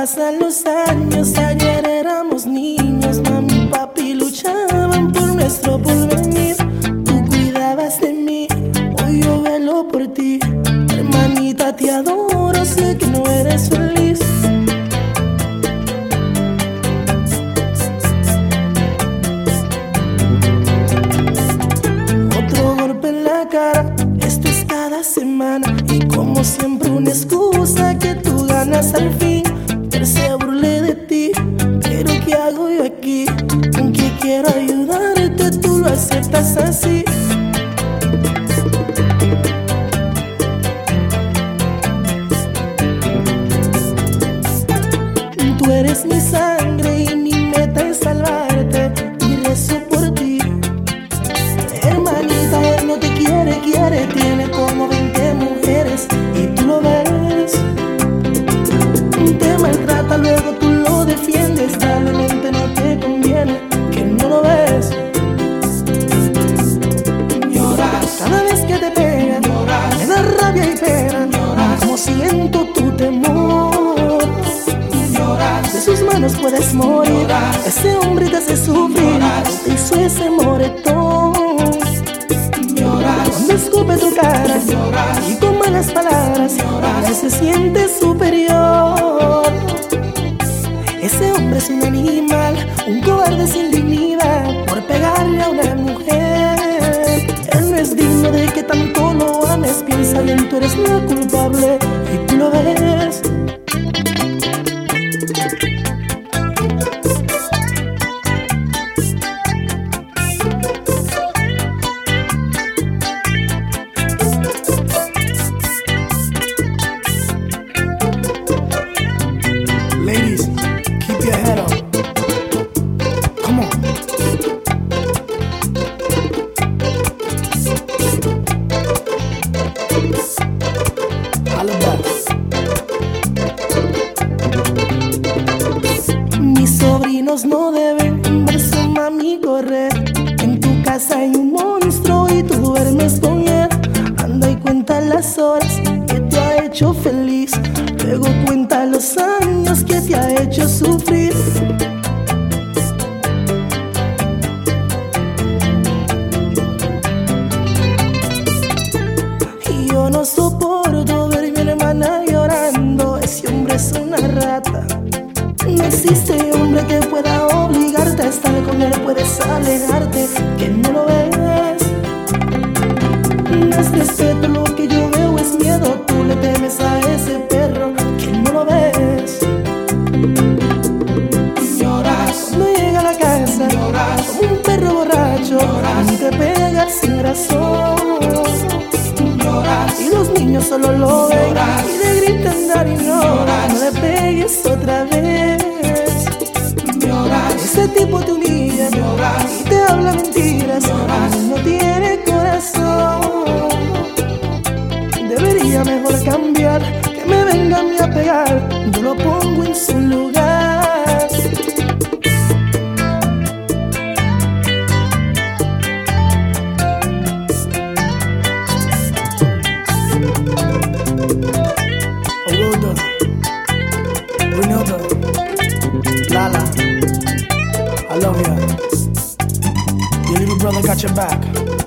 pasan los años, ayer éramos niños, mami y papi luchaban por nuestro porvenir. Tú cuidabas de mí, hoy yo velo por ti. Hermanita, te adoro, sé que no eres feliz. Otro golpe en la cara, esto es cada semana. Y como siempre, una excusa que tú ganas al fin. Quiero ayudarte, tú lo aceptas así. Tú eres mi sangre y mi meta es salvarte y rezo por ti. Hermanita, él no te quiere, quiere, tiene como 20 mujeres y tú lo ves. Te maltrata, luego puedes morir, ese hombre te hace sufrir, te hizo ese moretón. Cuando escupe tu cara y con malas palabras ella se siente superior. No deben ver su mami correr. En tu casa hay un monstruo y tú duermes con él. Anda y cuenta las horas que te ha hecho feliz. Luego cuenta los años que te ha hecho sufrir. Yo no soporto ver mi hermana llorando. Ese hombre es una rata. No existe alejarte, que no lo ves. No es respeto, lo que yo veo es miedo. Tú le temes a ese perro, que no lo ves. Lloras, no llega a la casa, lloras como un perro borracho. Y te pegas sin razón. Lloras, y los niños solo lo ven y le gritan dar y no. No le pegues otra vez. Venga a pegar. Yo lo pongo en su lugar. Lala, I love ya. Your little brother got your back.